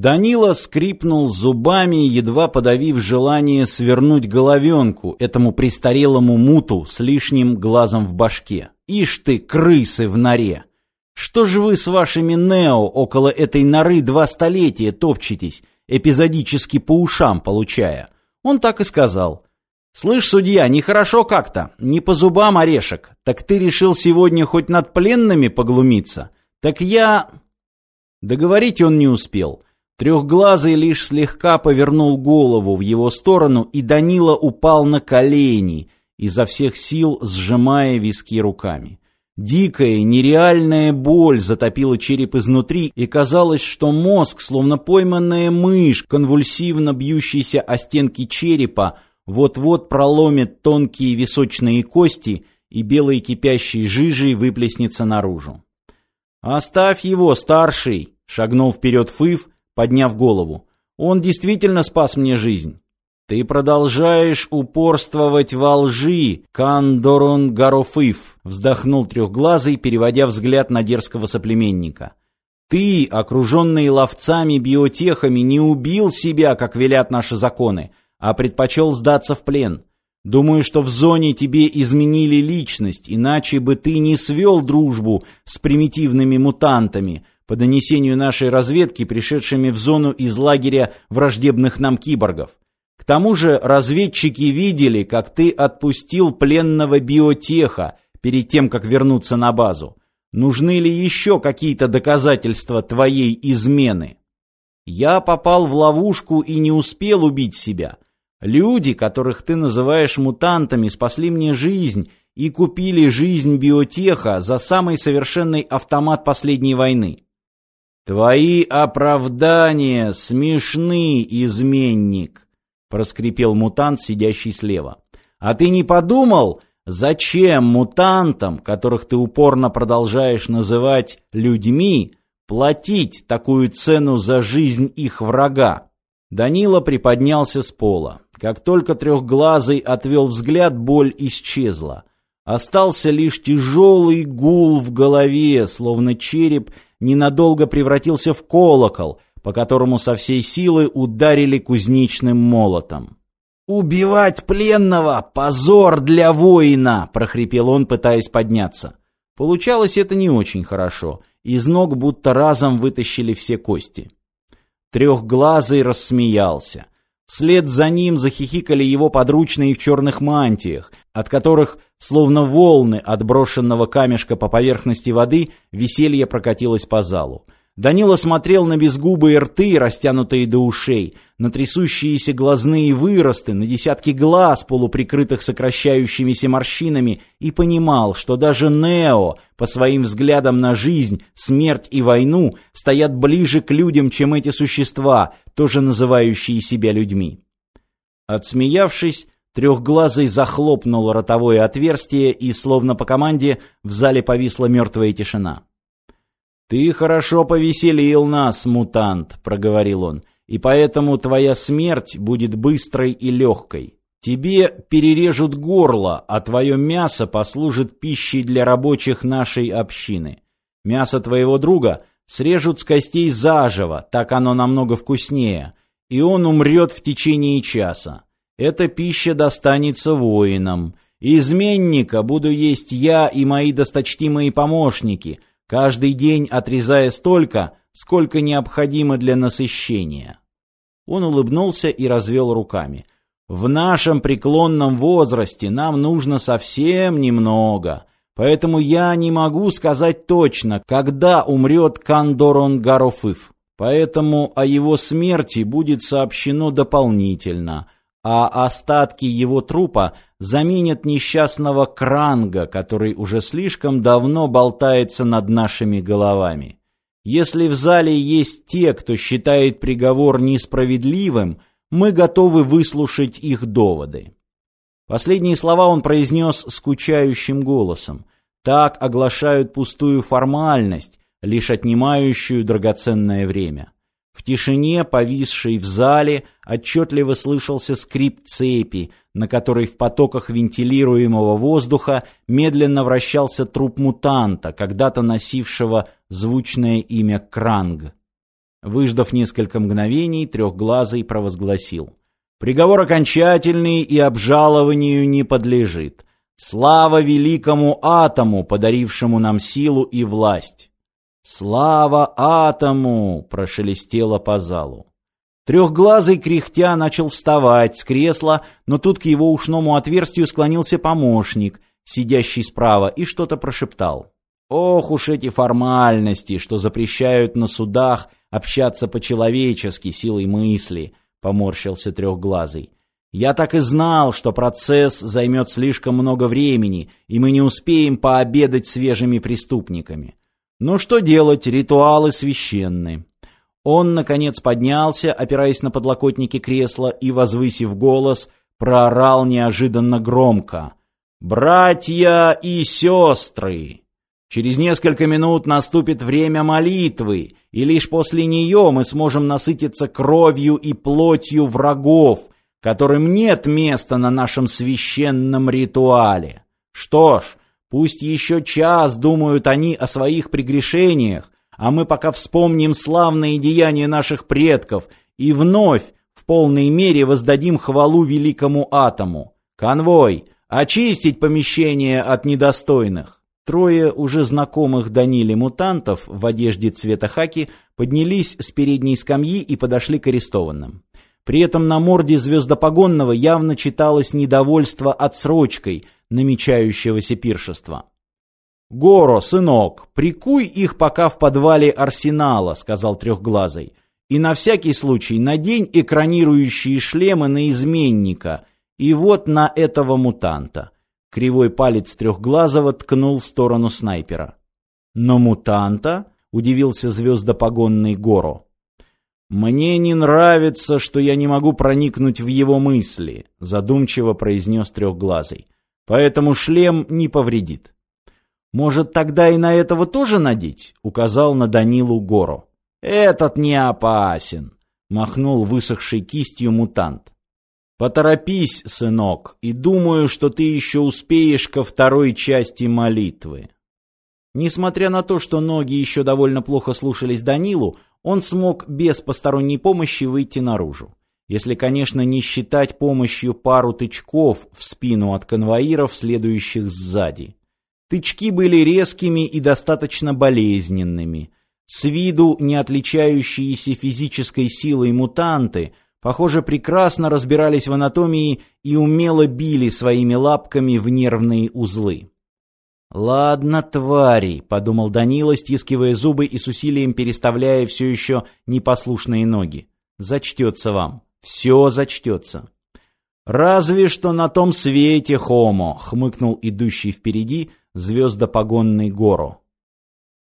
Данила скрипнул зубами, едва подавив желание свернуть головенку этому престарелому муту с лишним глазом в башке. Ишь ты, крысы в норе! Что же вы с вашими нео около этой норы два столетия топчетесь, эпизодически по ушам получая? Он так и сказал. «Слышь, судья, нехорошо как-то, не по зубам орешек. Так ты решил сегодня хоть над пленными поглумиться? Так я...» Договорить он не успел. Трехглазый лишь слегка повернул голову в его сторону, и Данила упал на колени, изо всех сил сжимая виски руками. Дикая, нереальная боль затопила череп изнутри, и казалось, что мозг, словно пойманная мышь, конвульсивно бьющийся о стенки черепа, вот-вот проломит тонкие височные кости и белой кипящей жижей выплеснется наружу. «Оставь его, старший!» — шагнул вперед Фыв, подняв голову. «Он действительно спас мне жизнь. «Ты продолжаешь упорствовать во лжи, Кандорон Гарофыв», вздохнул трехглазый, переводя взгляд на дерзкого соплеменника. «Ты, окруженный ловцами биотехами, не убил себя, как велят наши законы, а предпочел сдаться в плен. Думаю, что в зоне тебе изменили личность, иначе бы ты не свел дружбу с примитивными мутантами, по донесению нашей разведки, пришедшими в зону из лагеря враждебных нам киборгов. К тому же разведчики видели, как ты отпустил пленного биотеха перед тем, как вернуться на базу. Нужны ли еще какие-то доказательства твоей измены? Я попал в ловушку и не успел убить себя. Люди, которых ты называешь мутантами, спасли мне жизнь и купили жизнь биотеха за самый совершенный автомат последней войны. Твои оправдания смешны, изменник проскрипел мутант, сидящий слева. А ты не подумал, зачем мутантам, которых ты упорно продолжаешь называть людьми, платить такую цену за жизнь их врага? Данила приподнялся с пола. Как только трехглазый отвел взгляд, боль исчезла. Остался лишь тяжелый гул в голове, словно череп ненадолго превратился в колокол — по которому со всей силы ударили кузнечным молотом. «Убивать пленного — позор для воина!» — прохрипел он, пытаясь подняться. Получалось это не очень хорошо. Из ног будто разом вытащили все кости. Трехглазый рассмеялся. Вслед за ним захихикали его подручные в черных мантиях, от которых, словно волны отброшенного камешка по поверхности воды, веселье прокатилось по залу. Данила смотрел на безгубые рты, растянутые до ушей, на трясущиеся глазные выросты, на десятки глаз, полуприкрытых сокращающимися морщинами, и понимал, что даже Нео, по своим взглядам на жизнь, смерть и войну, стоят ближе к людям, чем эти существа, тоже называющие себя людьми. Отсмеявшись, трехглазый захлопнул ротовое отверстие, и, словно по команде, в зале повисла мертвая тишина. «Ты хорошо повеселил нас, мутант», — проговорил он, «и поэтому твоя смерть будет быстрой и легкой. Тебе перережут горло, а твое мясо послужит пищей для рабочих нашей общины. Мясо твоего друга срежут с костей заживо, так оно намного вкуснее, и он умрет в течение часа. Эта пища достанется воинам. Изменника буду есть я и мои досточтимые помощники — каждый день отрезая столько, сколько необходимо для насыщения. Он улыбнулся и развел руками. В нашем преклонном возрасте нам нужно совсем немного, поэтому я не могу сказать точно, когда умрет Кандорон Гарофыв. Поэтому о его смерти будет сообщено дополнительно, а остатки его трупа заменят несчастного Кранга, который уже слишком давно болтается над нашими головами. Если в зале есть те, кто считает приговор несправедливым, мы готовы выслушать их доводы. Последние слова он произнес скучающим голосом. Так оглашают пустую формальность, лишь отнимающую драгоценное время. В тишине, повисшей в зале, отчетливо слышался скрип цепи, на которой в потоках вентилируемого воздуха медленно вращался труп мутанта, когда-то носившего звучное имя Кранг. Выждав несколько мгновений, трехглазый провозгласил. «Приговор окончательный и обжалованию не подлежит. Слава великому атому, подарившему нам силу и власть!» «Слава атому!» — прошелестело по залу. Трехглазый кряхтя начал вставать с кресла, но тут к его ушному отверстию склонился помощник, сидящий справа, и что-то прошептал. Ох уж эти формальности, что запрещают на судах общаться по-человечески силой мысли, поморщился трехглазый. Я так и знал, что процесс займет слишком много времени, и мы не успеем пообедать свежими преступниками. Но что делать, ритуалы священны. Он, наконец, поднялся, опираясь на подлокотники кресла, и, возвысив голос, проорал неожиданно громко. «Братья и сестры!» Через несколько минут наступит время молитвы, и лишь после нее мы сможем насытиться кровью и плотью врагов, которым нет места на нашем священном ритуале. Что ж, пусть еще час думают они о своих прегрешениях, а мы пока вспомним славные деяния наших предков и вновь в полной мере воздадим хвалу великому атому. Конвой, очистить помещение от недостойных. Трое уже знакомых Даниле мутантов в одежде цвета хаки поднялись с передней скамьи и подошли к арестованным. При этом на морде звездопогонного явно читалось недовольство отсрочкой намечающегося пиршества. «Горо, сынок, прикуй их пока в подвале арсенала», — сказал Трехглазый. «И на всякий случай надень экранирующие шлемы на изменника и вот на этого мутанта». Кривой палец трехглазого ткнул в сторону снайпера. «Но мутанта?» — удивился звездопогонный Горо. «Мне не нравится, что я не могу проникнуть в его мысли», — задумчиво произнес трехглазый. «Поэтому шлем не повредит». «Может, тогда и на этого тоже надеть?» — указал на Данилу Горо. «Этот не опасен», — махнул высохшей кистью мутант. Поторопись, сынок, и думаю, что ты еще успеешь ко второй части молитвы. Несмотря на то, что ноги еще довольно плохо слушались Данилу, он смог без посторонней помощи выйти наружу. Если, конечно, не считать помощью пару тычков в спину от конвоиров, следующих сзади. Тычки были резкими и достаточно болезненными. С виду не отличающиеся физической силой мутанты похоже, прекрасно разбирались в анатомии и умело били своими лапками в нервные узлы. «Ладно, твари», — подумал Данила, стискивая зубы и с усилием переставляя все еще непослушные ноги. «Зачтется вам. Все зачтется». «Разве что на том свете, Хомо», — хмыкнул идущий впереди звездопогонный Горо.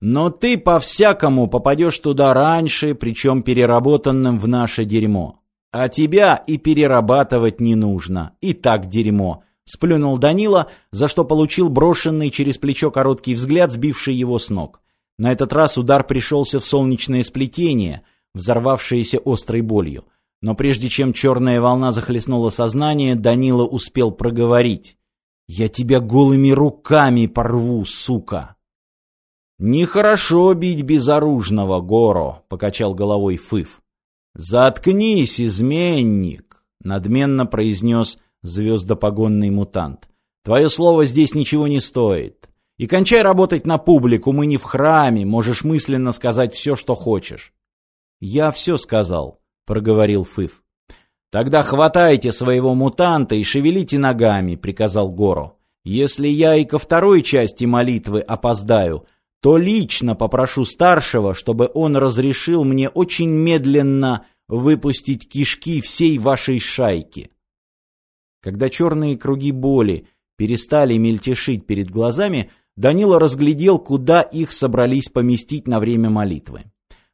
«Но ты по-всякому попадешь туда раньше, причем переработанным в наше дерьмо. А тебя и перерабатывать не нужно. И так дерьмо. Сплюнул Данила, за что получил брошенный через плечо короткий взгляд, сбивший его с ног. На этот раз удар пришелся в солнечное сплетение, взорвавшееся острой болью. Но прежде чем черная волна захлестнула сознание, Данила успел проговорить. «Я тебя голыми руками порву, сука!» «Нехорошо бить безоружного, Горо», — покачал головой Фыф. «Заткнись, изменник!» — надменно произнес звездопогонный мутант. «Твое слово здесь ничего не стоит. И кончай работать на публику, мы не в храме, можешь мысленно сказать все, что хочешь». «Я все сказал», — проговорил Фыф. «Тогда хватайте своего мутанта и шевелите ногами», — приказал Горо. «Если я и ко второй части молитвы опоздаю, то лично попрошу старшего, чтобы он разрешил мне очень медленно выпустить кишки всей вашей шайки. Когда черные круги боли перестали мельтешить перед глазами, Данила разглядел, куда их собрались поместить на время молитвы.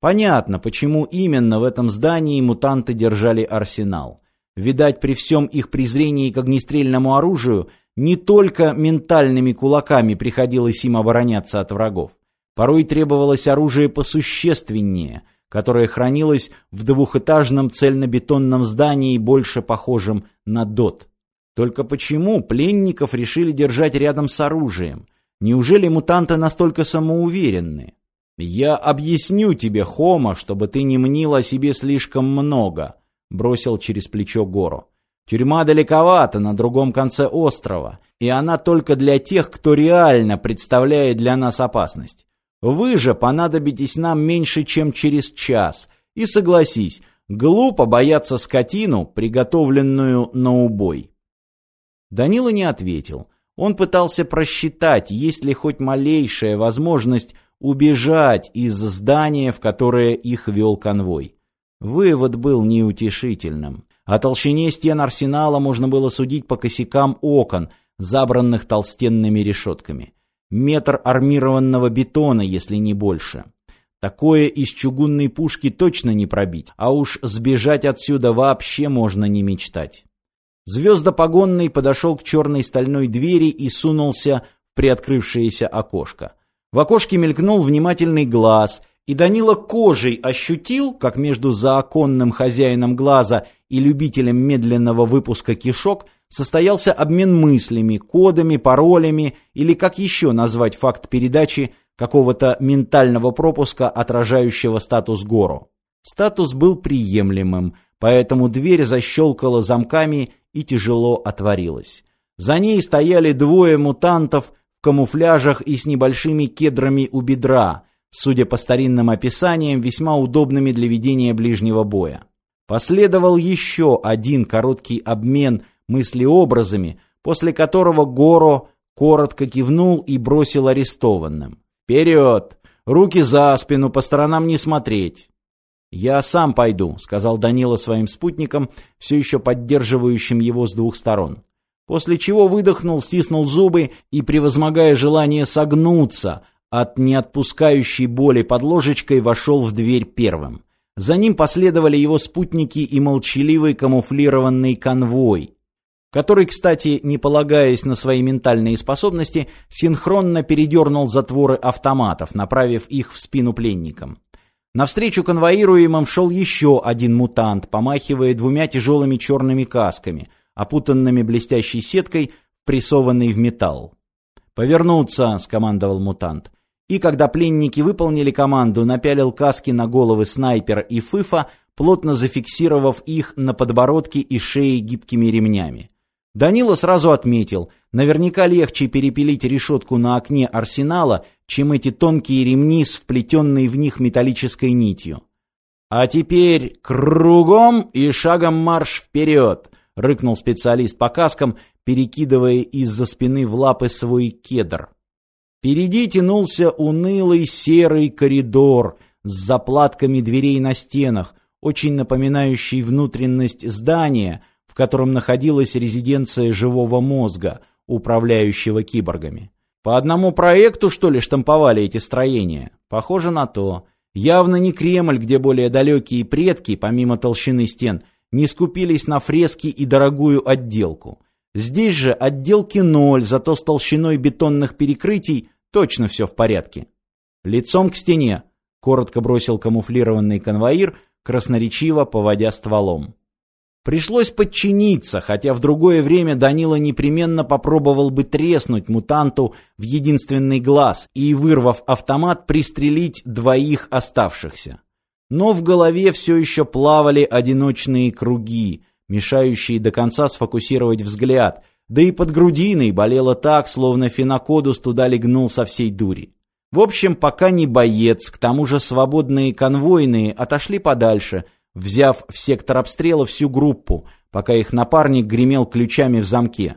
Понятно, почему именно в этом здании мутанты держали арсенал. Видать, при всем их презрении к огнестрельному оружию, не только ментальными кулаками приходилось им обороняться от врагов. Порой требовалось оружие посущественнее, которое хранилось в двухэтажном цельнобетонном здании, больше похожем на ДОТ. Только почему пленников решили держать рядом с оружием? Неужели мутанты настолько самоуверенны? «Я объясню тебе, Хома, чтобы ты не мнил о себе слишком много», — бросил через плечо Гору. «Тюрьма далековато, на другом конце острова, и она только для тех, кто реально представляет для нас опасность. Вы же понадобитесь нам меньше, чем через час, и согласись, глупо бояться скотину, приготовленную на убой». Данила не ответил. Он пытался просчитать, есть ли хоть малейшая возможность убежать из здания, в которое их вел конвой. Вывод был неутешительным. О толщине стен арсенала можно было судить по косякам окон, забранных толстенными решетками. Метр армированного бетона, если не больше. Такое из чугунной пушки точно не пробить, а уж сбежать отсюда вообще можно не мечтать. Звездопогонный подошел к черной стальной двери и сунулся в приоткрывшееся окошко. В окошке мелькнул внимательный глаз, и Данила кожей ощутил, как между заоконным хозяином глаза и любителем медленного выпуска кишок состоялся обмен мыслями, кодами, паролями или как еще назвать факт передачи какого-то ментального пропуска, отражающего статус Гору. Статус был приемлемым, поэтому дверь защелкала замками и тяжело отворилась. За ней стояли двое мутантов в камуфляжах и с небольшими кедрами у бедра, судя по старинным описаниям, весьма удобными для ведения ближнего боя. Последовал еще один короткий обмен мыслеобразами, после которого Горо коротко кивнул и бросил арестованным. «Вперед! Руки за спину, по сторонам не смотреть!» «Я сам пойду», — сказал Данила своим спутникам, все еще поддерживающим его с двух сторон после чего выдохнул, стиснул зубы и, превозмогая желание согнуться от неотпускающей боли под ложечкой, вошел в дверь первым. За ним последовали его спутники и молчаливый камуфлированный конвой, который, кстати, не полагаясь на свои ментальные способности, синхронно передернул затворы автоматов, направив их в спину пленникам. Навстречу конвоируемым шел еще один мутант, помахивая двумя тяжелыми черными касками, опутанными блестящей сеткой, прессованной в металл. «Повернуться!» — скомандовал мутант. И когда пленники выполнили команду, напялил каски на головы снайпера и фыфа, плотно зафиксировав их на подбородке и шее гибкими ремнями. Данила сразу отметил, наверняка легче перепилить решетку на окне арсенала, чем эти тонкие ремни с вплетенной в них металлической нитью. «А теперь кругом и шагом марш вперед!» Рыкнул специалист по каскам, перекидывая из-за спины в лапы свой кедр. Впереди тянулся унылый серый коридор с заплатками дверей на стенах, очень напоминающий внутренность здания, в котором находилась резиденция живого мозга, управляющего киборгами. По одному проекту, что ли, штамповали эти строения? Похоже на то. Явно не Кремль, где более далекие предки, помимо толщины стен – не скупились на фрески и дорогую отделку. Здесь же отделки ноль, зато с толщиной бетонных перекрытий точно все в порядке. Лицом к стене, коротко бросил камуфлированный конвоир, красноречиво поводя стволом. Пришлось подчиниться, хотя в другое время Данила непременно попробовал бы треснуть мутанту в единственный глаз и, вырвав автомат, пристрелить двоих оставшихся. Но в голове все еще плавали одиночные круги, мешающие до конца сфокусировать взгляд, да и под грудиной болело так, словно фенокодус туда легнул со всей дури. В общем, пока не боец, к тому же свободные конвойные отошли подальше, взяв в сектор обстрела всю группу, пока их напарник гремел ключами в замке.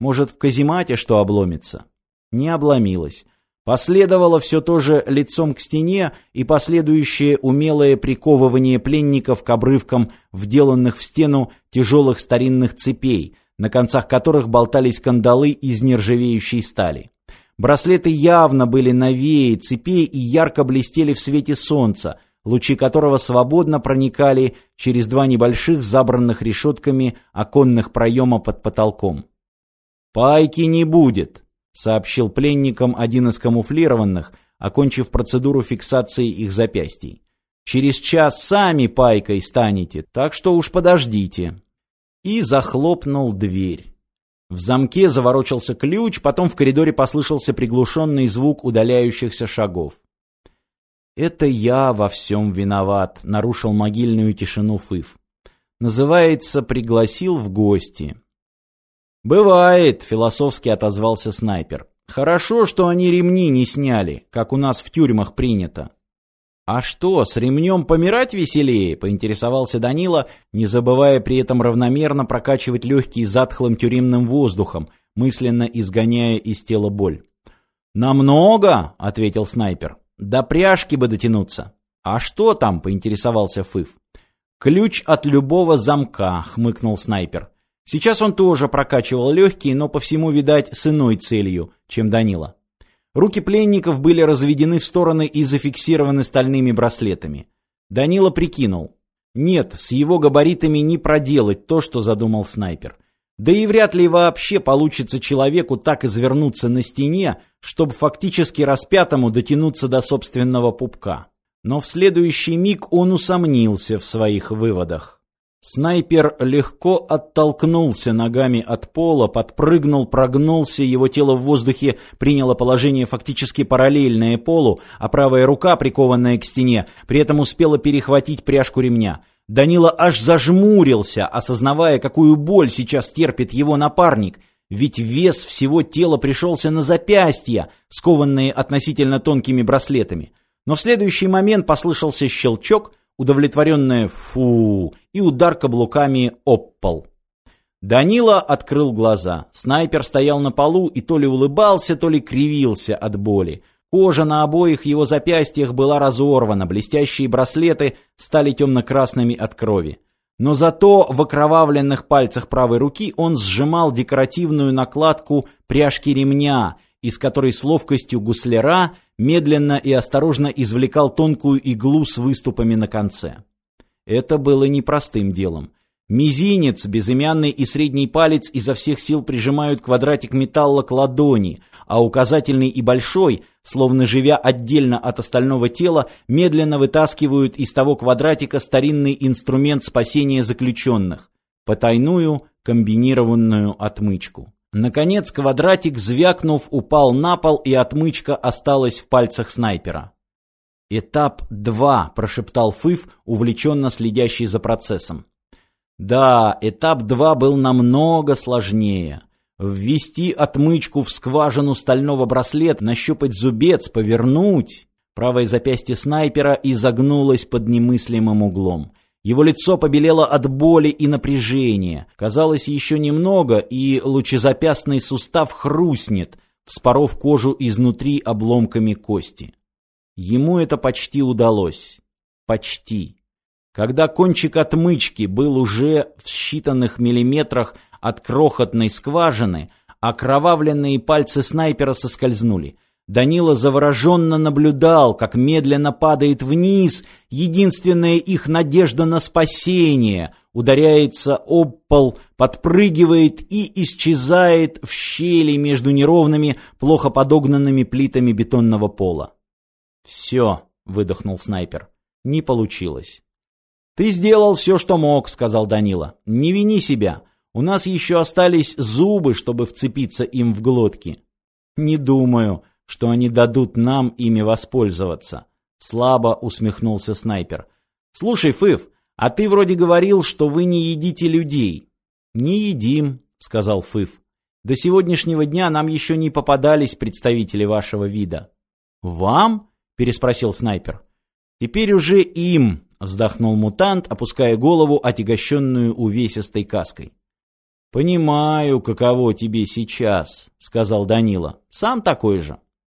Может, в каземате что обломится? Не обломилось. Последовало все то же лицом к стене и последующее умелое приковывание пленников к обрывкам вделанных в стену тяжелых старинных цепей, на концах которых болтались кандалы из нержавеющей стали. Браслеты явно были новее цепей и ярко блестели в свете солнца, лучи которого свободно проникали через два небольших забранных решетками оконных проема под потолком. «Пайки не будет», сообщил пленникам один из камуфлированных, окончив процедуру фиксации их запястий. Через час сами пайкой станете, так что уж подождите. И захлопнул дверь. В замке заворочился ключ, потом в коридоре послышался приглушенный звук удаляющихся шагов. «Это я во всем виноват», — нарушил могильную тишину Фыф. «Называется, пригласил в гости». «Бывает», — философски отозвался снайпер. «Хорошо, что они ремни не сняли, как у нас в тюрьмах принято». «А что, с ремнем помирать веселее?» — поинтересовался Данила, не забывая при этом равномерно прокачивать легкие затхлым тюремным воздухом, мысленно изгоняя из тела боль. «Намного!» — ответил снайпер. «До пряжки бы дотянуться». «А что там?» — поинтересовался Фыф. «Ключ от любого замка», — хмыкнул снайпер. Сейчас он тоже прокачивал легкие, но по всему, видать, с иной целью, чем Данила. Руки пленников были разведены в стороны и зафиксированы стальными браслетами. Данила прикинул. Нет, с его габаритами не проделать то, что задумал снайпер. Да и вряд ли вообще получится человеку так извернуться на стене, чтобы фактически распятому дотянуться до собственного пупка. Но в следующий миг он усомнился в своих выводах. Снайпер легко оттолкнулся ногами от пола, подпрыгнул, прогнулся, его тело в воздухе приняло положение фактически параллельное полу, а правая рука, прикованная к стене, при этом успела перехватить пряжку ремня. Данила аж зажмурился, осознавая, какую боль сейчас терпит его напарник, ведь вес всего тела пришелся на запястья, скованные относительно тонкими браслетами. Но в следующий момент послышался щелчок — удовлетворенное «фу» и удар каблуками об пол. Данила открыл глаза. Снайпер стоял на полу и то ли улыбался, то ли кривился от боли. Кожа на обоих его запястьях была разорвана, блестящие браслеты стали темно-красными от крови. Но зато в окровавленных пальцах правой руки он сжимал декоративную накладку пряжки ремня, из которой с ловкостью гусляра медленно и осторожно извлекал тонкую иглу с выступами на конце. Это было непростым делом. Мизинец, безымянный и средний палец изо всех сил прижимают квадратик металла к ладони, а указательный и большой, словно живя отдельно от остального тела, медленно вытаскивают из того квадратика старинный инструмент спасения заключенных – потайную комбинированную отмычку. Наконец квадратик, звякнув, упал на пол, и отмычка осталась в пальцах снайпера. «Этап два», — прошептал Фыф, увлеченно следящий за процессом. Да, этап два был намного сложнее. Ввести отмычку в скважину стального браслета, нащупать зубец, повернуть. Правое запястье снайпера изогнулось под немыслимым углом. Его лицо побелело от боли и напряжения. Казалось, еще немного, и лучезапястный сустав хрустнет, вспоров кожу изнутри обломками кости. Ему это почти удалось. Почти. Когда кончик отмычки был уже в считанных миллиметрах от крохотной скважины, окровавленные пальцы снайпера соскользнули. Данила завороженно наблюдал, как медленно падает вниз единственная их надежда на спасение, ударяется об пол, подпрыгивает и исчезает в щели между неровными, плохо подогнанными плитами бетонного пола. «Все», — выдохнул снайпер, — «не получилось». «Ты сделал все, что мог», — сказал Данила. «Не вини себя. У нас еще остались зубы, чтобы вцепиться им в глотки». «Не думаю», что они дадут нам ими воспользоваться. Слабо усмехнулся снайпер. Слушай, Фыв, а ты вроде говорил, что вы не едите людей. Не едим, сказал Фыв. До сегодняшнего дня нам еще не попадались представители вашего вида. Вам? переспросил снайпер. Теперь уже им, вздохнул мутант, опуская голову, отягощенную увесистой каской. «Понимаю, каково тебе сейчас», — сказал Данила. «Сам такой же».